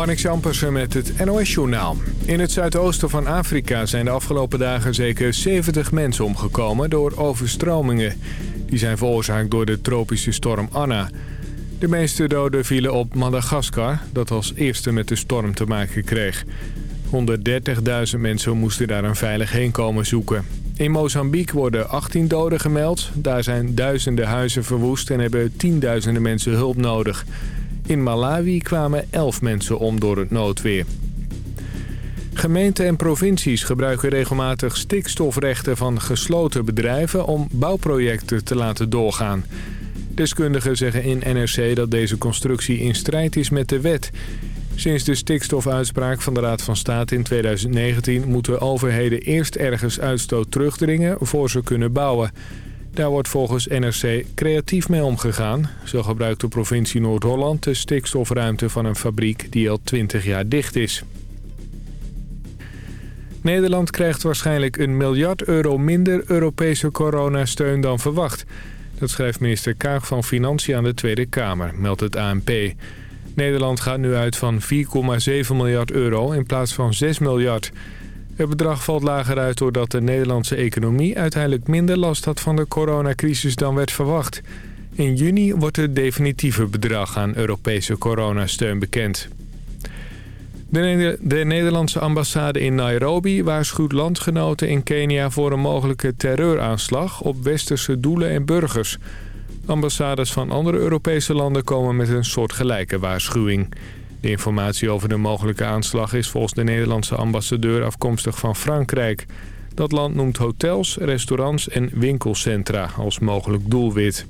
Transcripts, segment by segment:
Marnix Ampersen met het NOS-journaal. In het zuidoosten van Afrika zijn de afgelopen dagen zeker 70 mensen omgekomen door overstromingen. Die zijn veroorzaakt door de tropische storm Anna. De meeste doden vielen op Madagaskar, dat als eerste met de storm te maken kreeg. 130.000 mensen moesten daar een veilig heenkomen zoeken. In Mozambique worden 18 doden gemeld. Daar zijn duizenden huizen verwoest en hebben tienduizenden mensen hulp nodig. In Malawi kwamen 11 mensen om door het noodweer. Gemeenten en provincies gebruiken regelmatig stikstofrechten van gesloten bedrijven om bouwprojecten te laten doorgaan. Deskundigen zeggen in NRC dat deze constructie in strijd is met de wet. Sinds de stikstofuitspraak van de Raad van State in 2019 moeten overheden eerst ergens uitstoot terugdringen voor ze kunnen bouwen. Daar wordt volgens NRC creatief mee omgegaan. Zo gebruikt de provincie Noord-Holland de stikstofruimte van een fabriek die al 20 jaar dicht is. Nederland krijgt waarschijnlijk een miljard euro minder Europese coronasteun dan verwacht. Dat schrijft minister Kaag van Financiën aan de Tweede Kamer, meldt het ANP. Nederland gaat nu uit van 4,7 miljard euro in plaats van 6 miljard. Het bedrag valt lager uit doordat de Nederlandse economie uiteindelijk minder last had van de coronacrisis dan werd verwacht. In juni wordt het definitieve bedrag aan Europese coronasteun bekend. De, de, Nederlandse ambassade in Nairobi waarschuwt landgenoten in Kenia voor een mogelijke terreuraanslag op westerse doelen en burgers. Ambassades van andere Europese landen komen met een soortgelijke waarschuwing. De informatie over de mogelijke aanslag is volgens de Nederlandse ambassadeur afkomstig van Frankrijk. Dat land noemt hotels, restaurants en winkelcentra als mogelijk doelwit.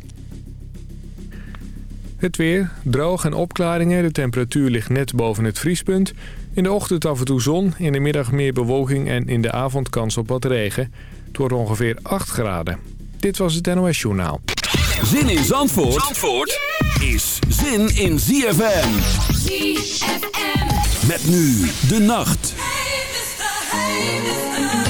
Het weer, droog en opklaringen. De temperatuur ligt net boven het vriespunt. In de ochtend af en toe zon, in de middag meer bewolking en in de avond kans op wat regen. Het wordt ongeveer 8 graden. Dit was het NOS Journaal. Zin in Zandvoort, Zandvoort is zin in ZFM. ZFM. Met nu de nacht. I've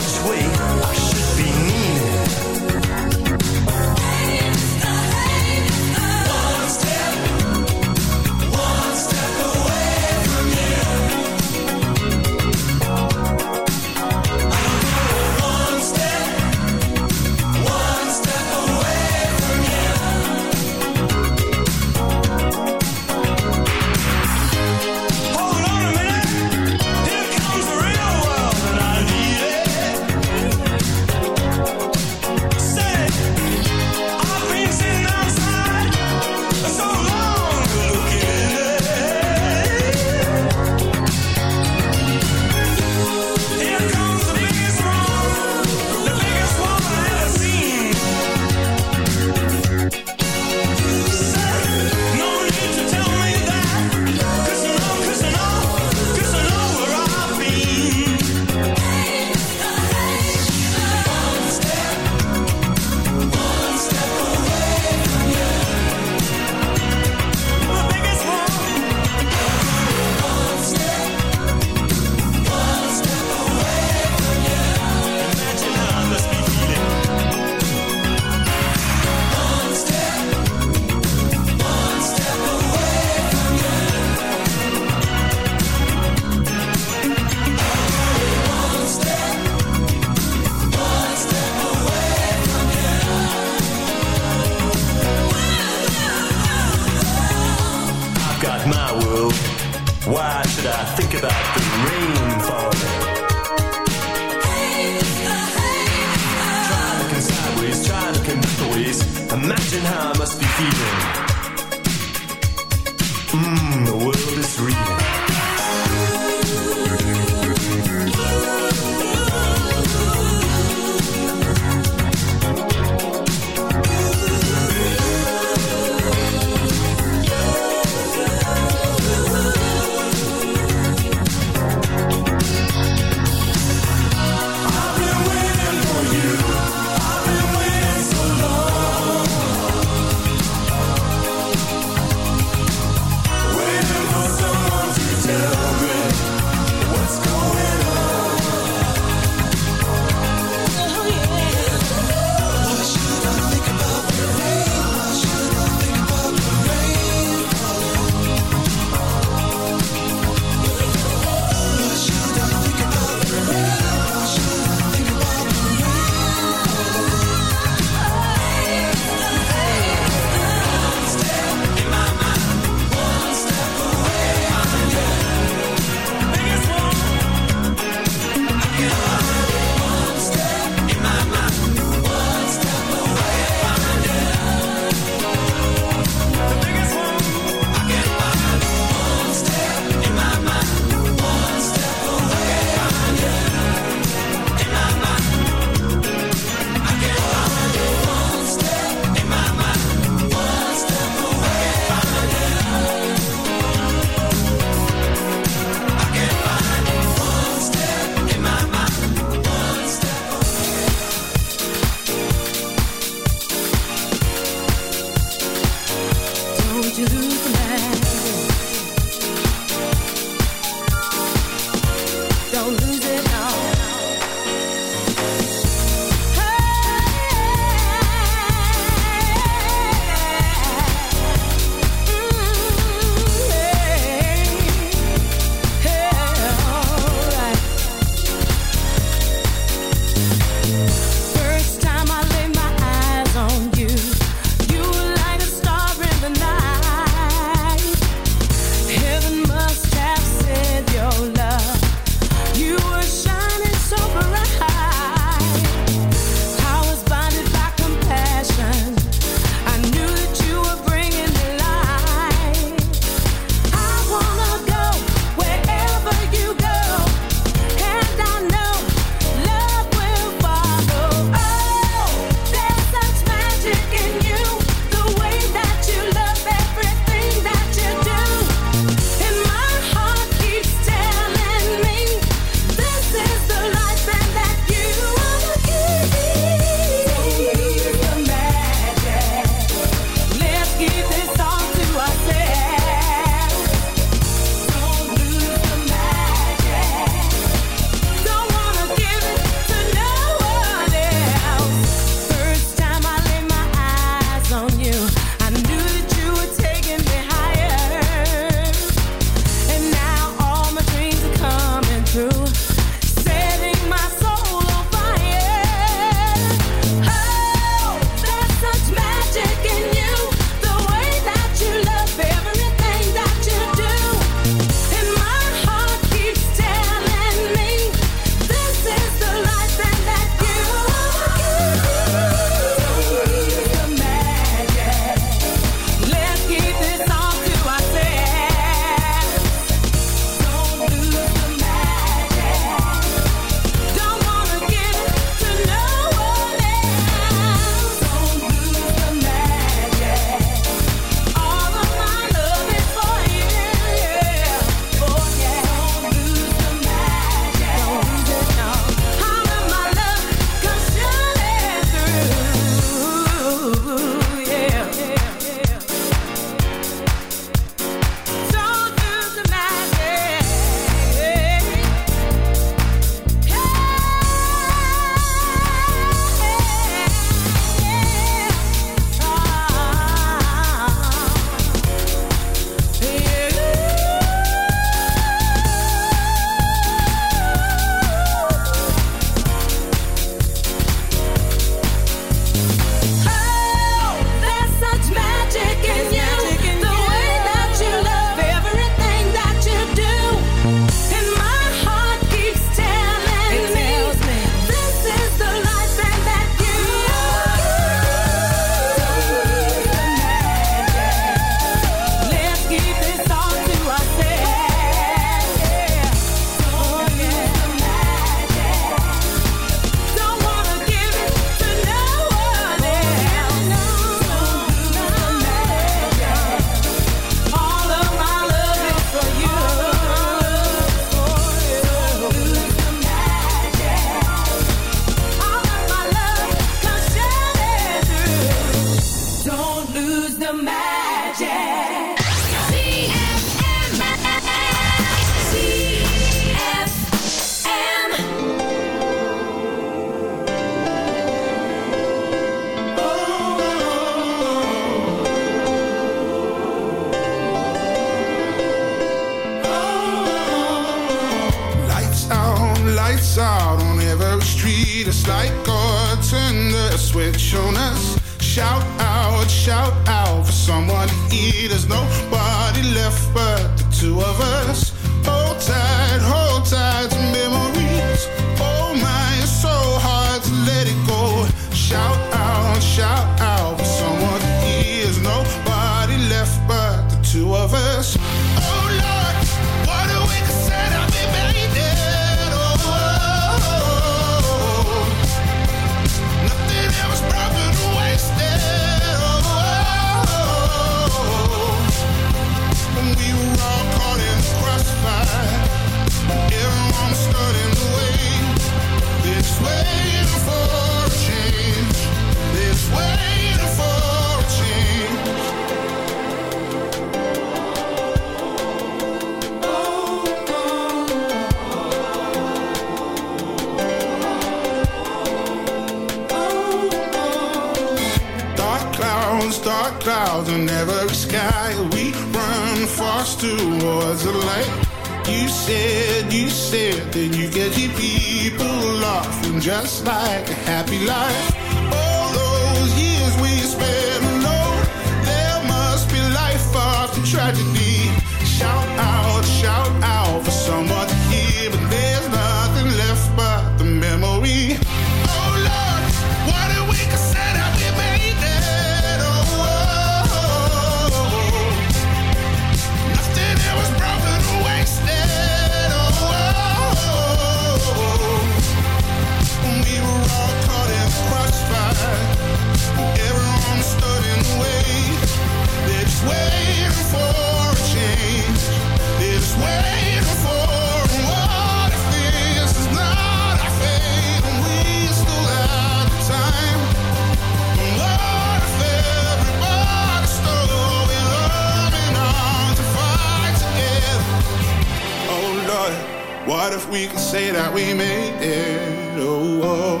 faded. Oh, oh,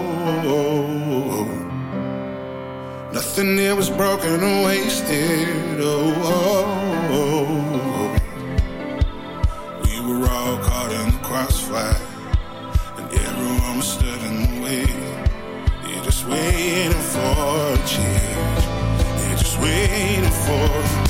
oh, oh, nothing there was broken or wasted. Oh, oh, we were all caught in the crossfire, and everyone was stood in the way. They're just waiting for a change. They're just waiting for.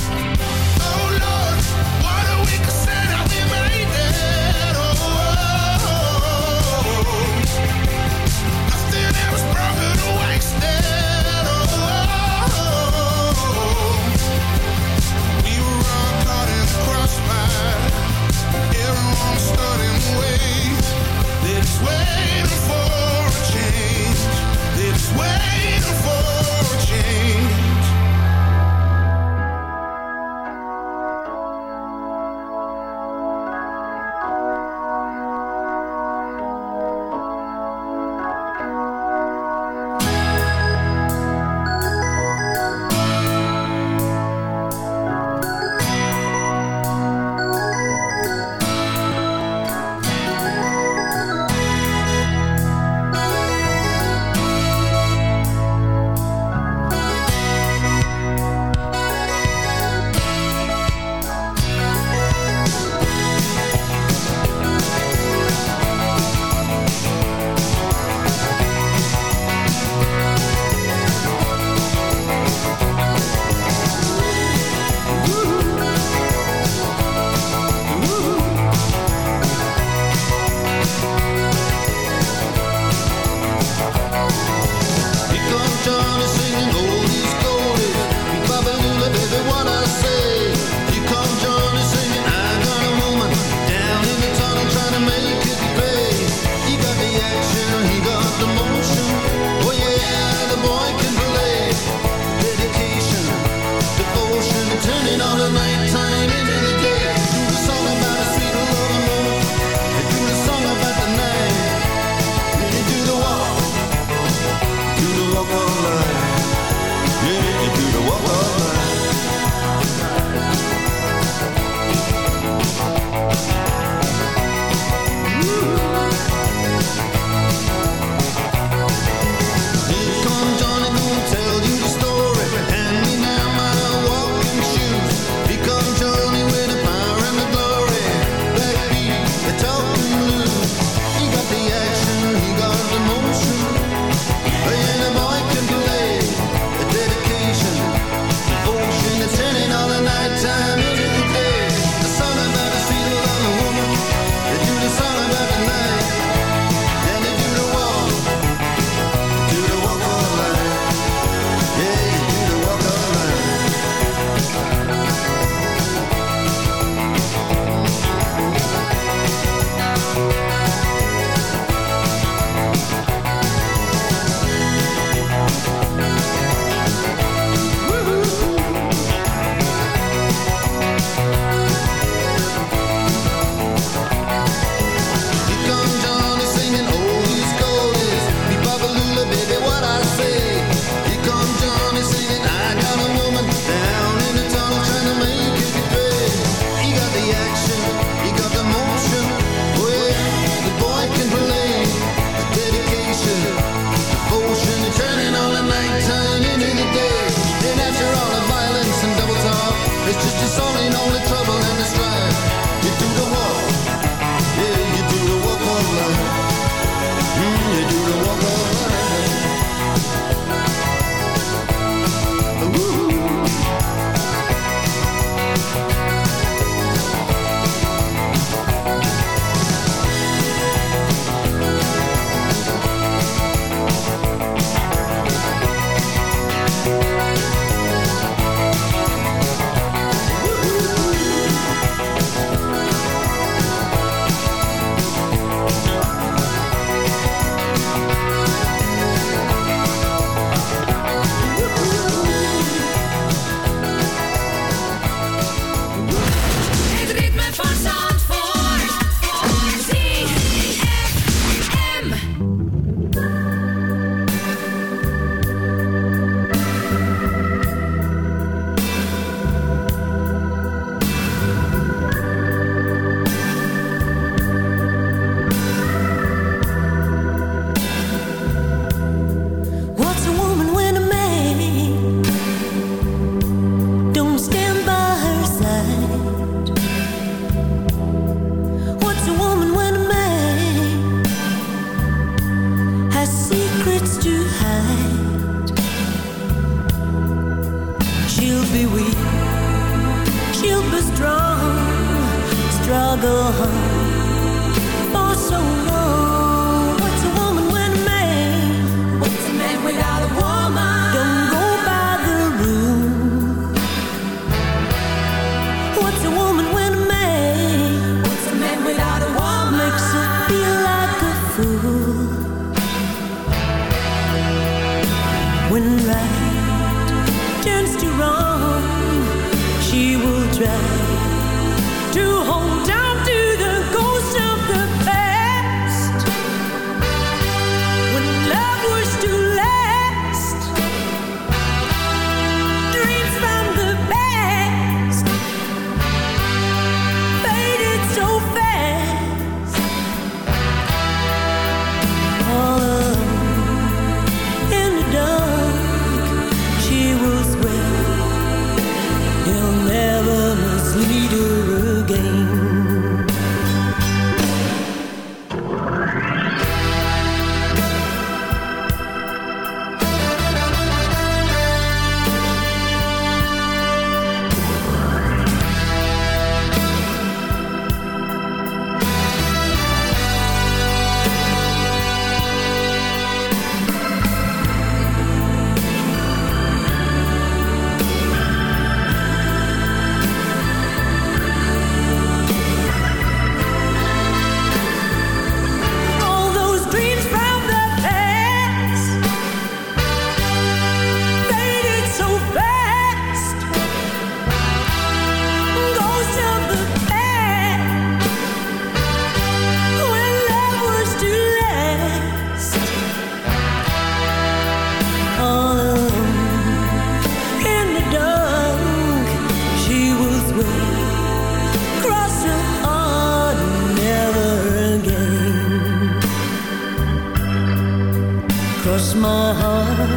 Cross my heart,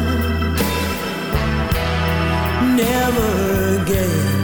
never again.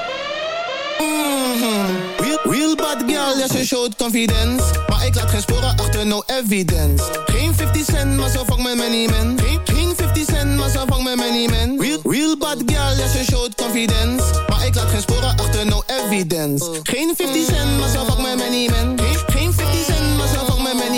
Mhm. Real, bad girl, ja, ze showt confidence. Maar ik laat geen sporen achter, no evidence. Geen 50 cent, maar zo vang met many men. Geen, geen 50 cent, maar zo vang met many men. Real, bad girl, ja, ze showt confidence. Maar ik laat geen sporen achter, no evidence. Geen 50 cent, maar zo vang met many men.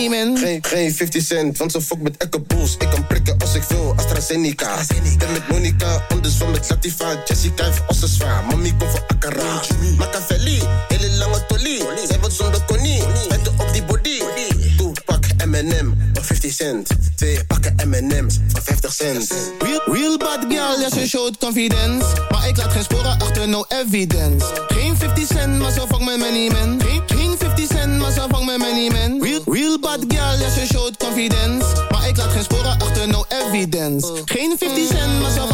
Met. Geen, geen 50 cent, want ze fuck met Echo Bulls. Ik kan prikken als ik wil, AstraZeneca. Ben met Monica, anders van met Latifa. Jessica heeft ossen zwaar, mami komt voor Akara. Machiavelli, hele lange tolie. Zij wordt zonder konie, vetten op die body. Doe, pak M&M, voor 50 cent. Twee pakken M&M's, voor 50 cent. Real, bad girl, ja, ze showt confidence. Maar ik laat geen sporen achter, no evidence. Geen 50 cent, maar zo vang met many men. Geen, geen 50 cent, maar zo vang met many men. Real, bad girl, ja, ze showt confidence. Maar ik laat geen sporen achter, no evidence. Geen 50 cent, maar zo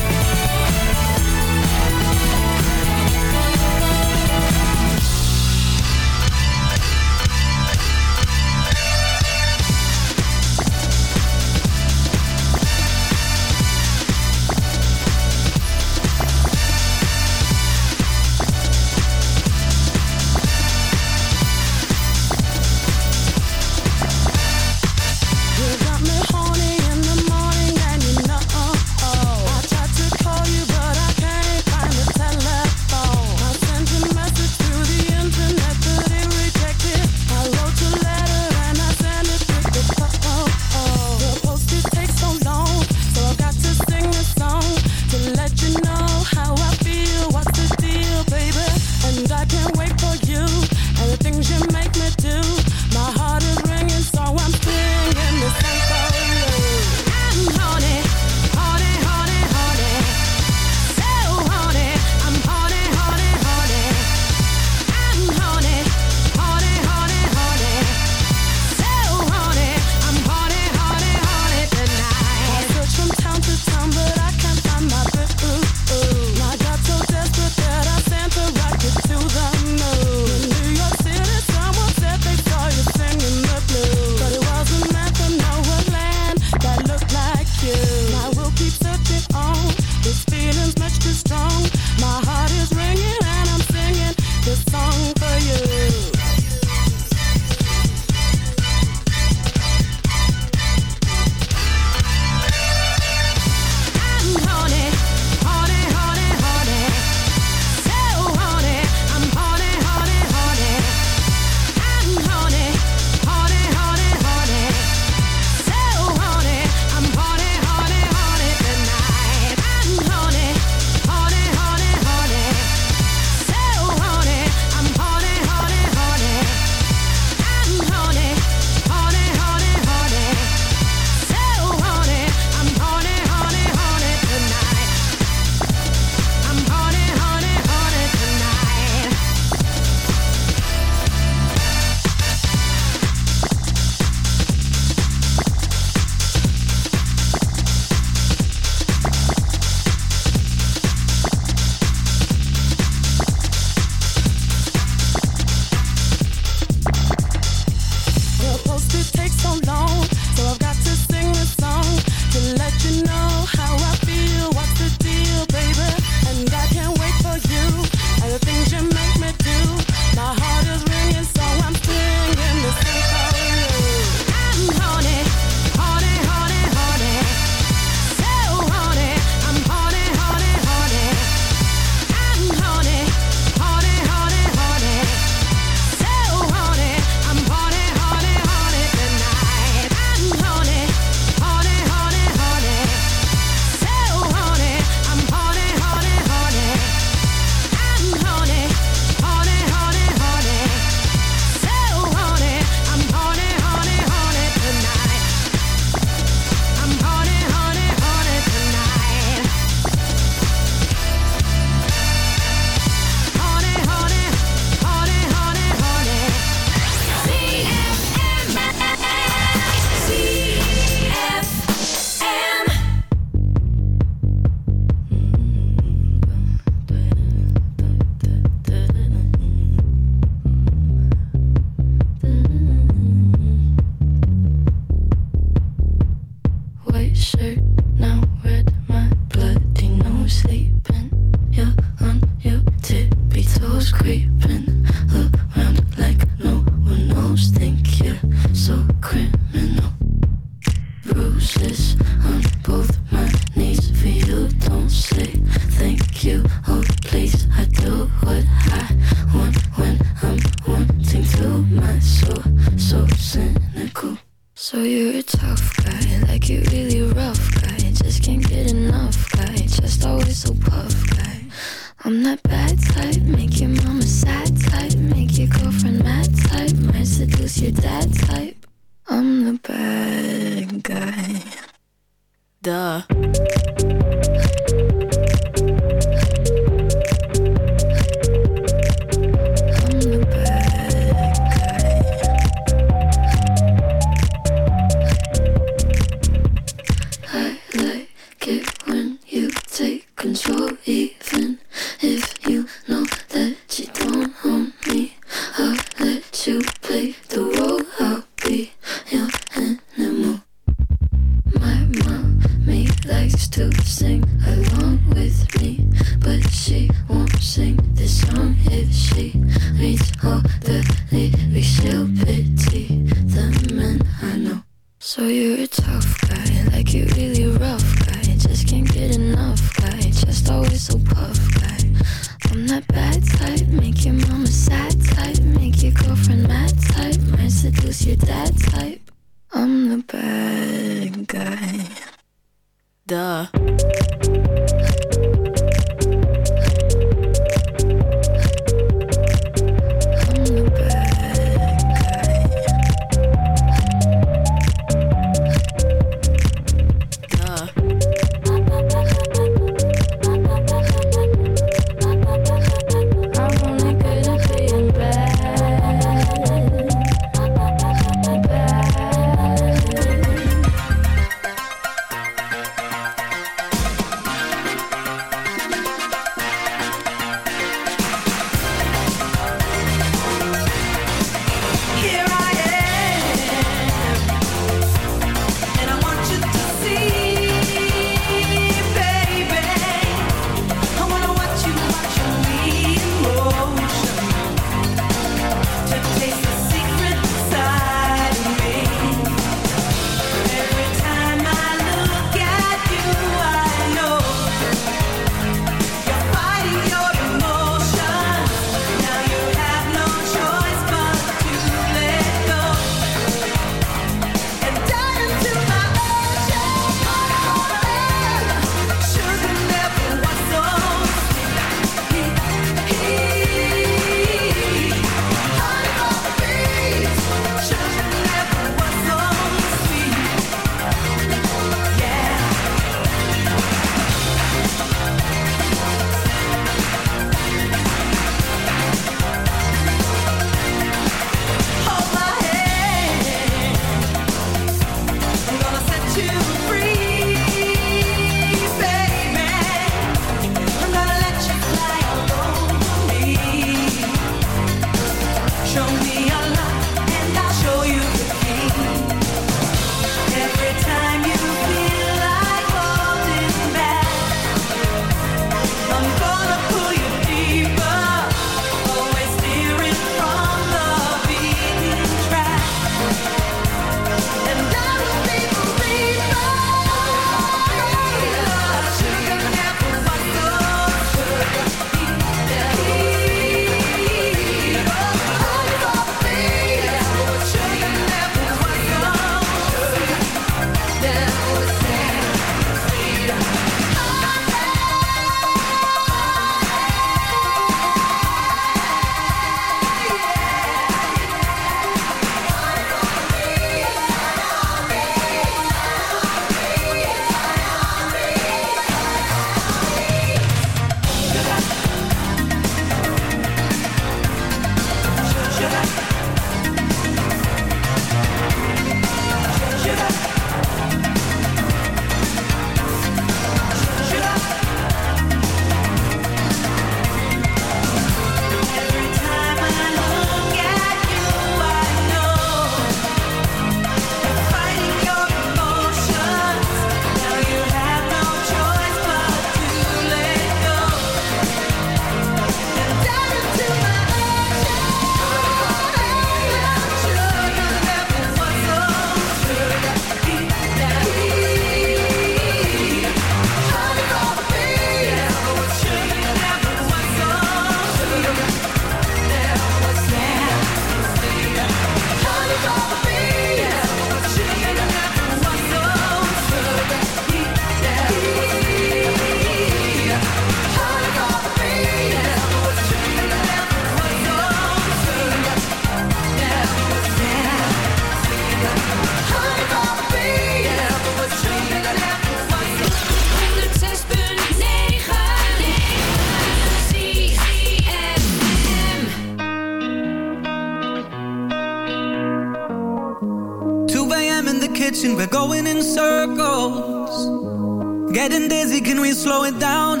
getting dizzy, can we slow it down?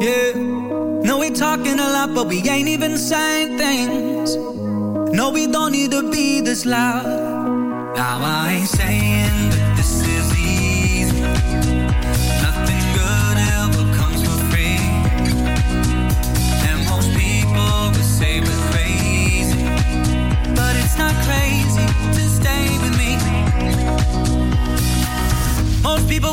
Yeah. No, we're talking a lot, but we ain't even saying things. No, we don't need to be this loud. Now I ain't saying that this is easy. Nothing good ever comes for free. And most people would say we're crazy. But it's not crazy to stay with me. Most people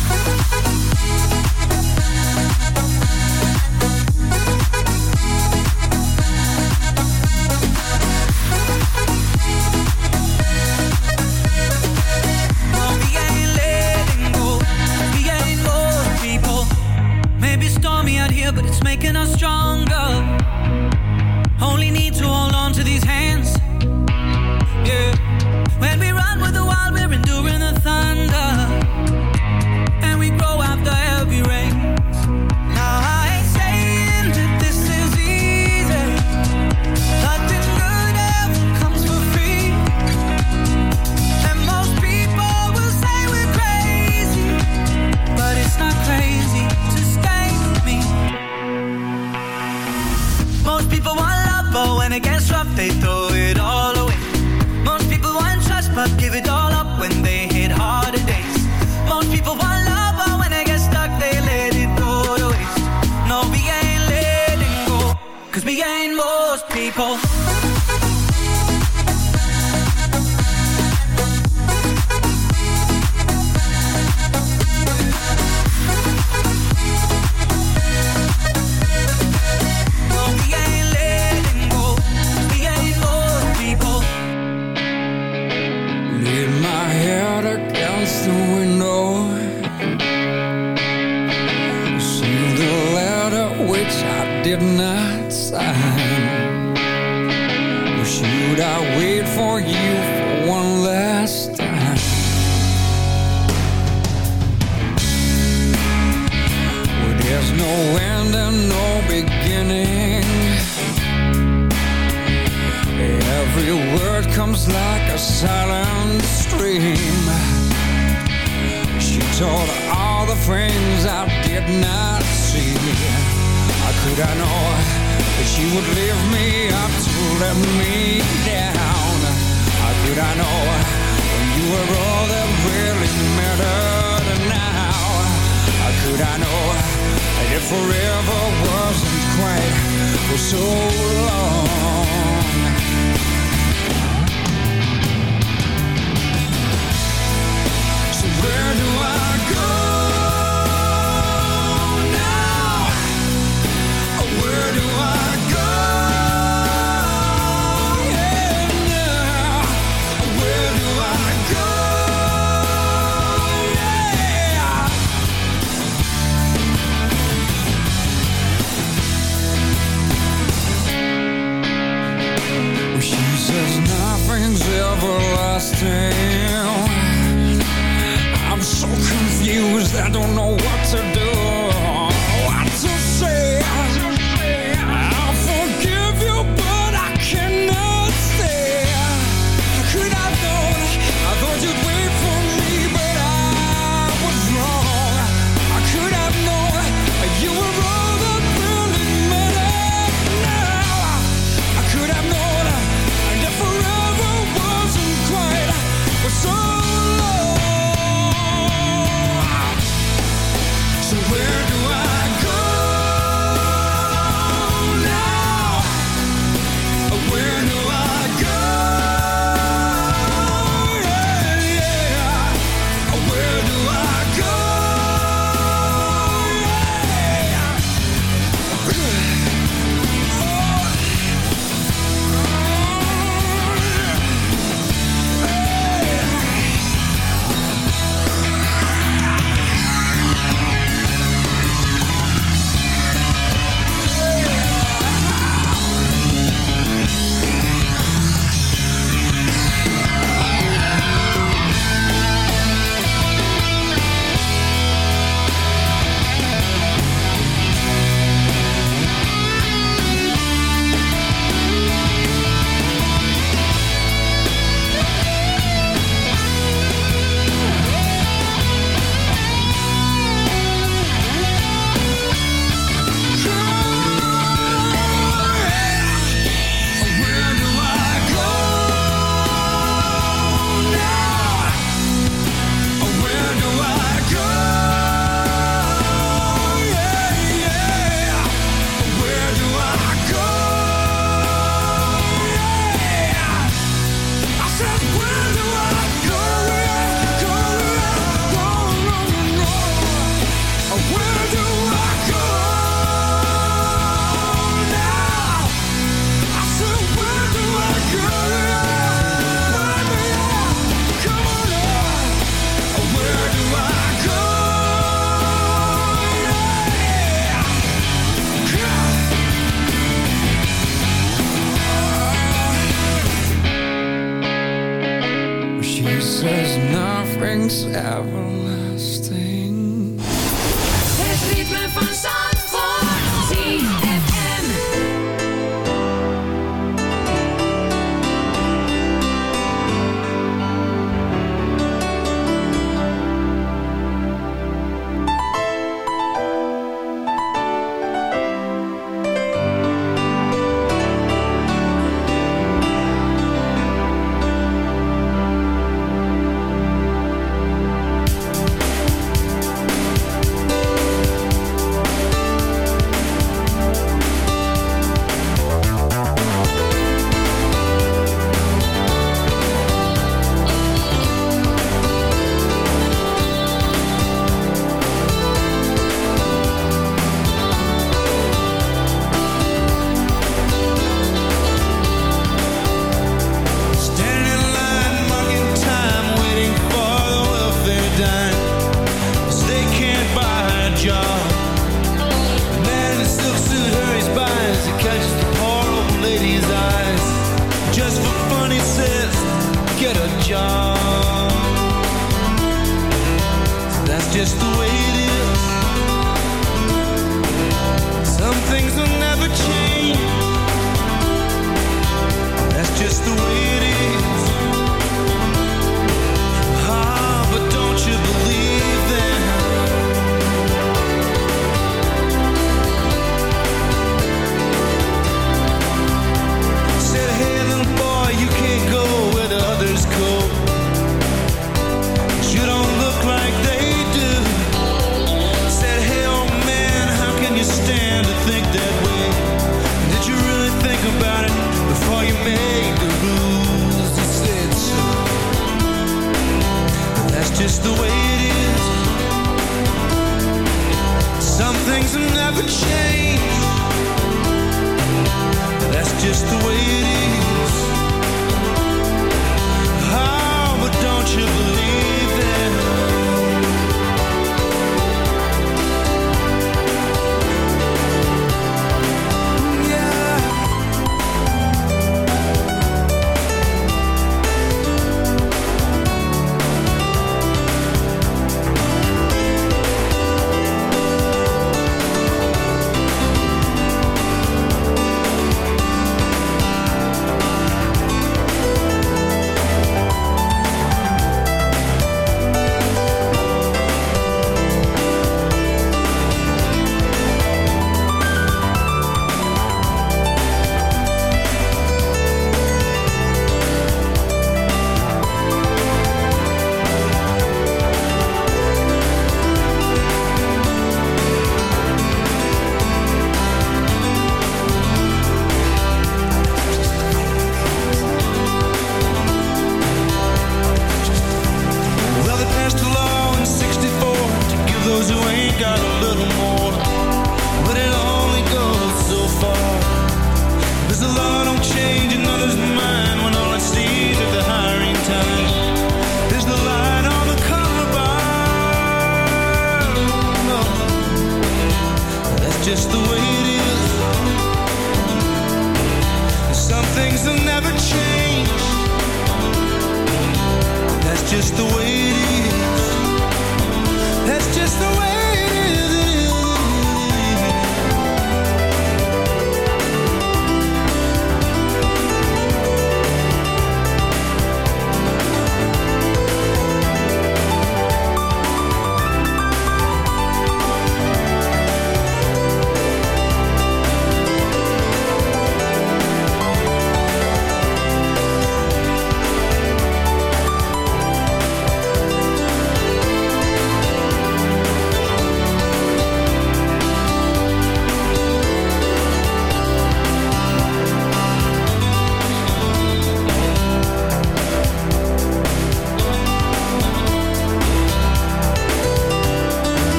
making us stronger.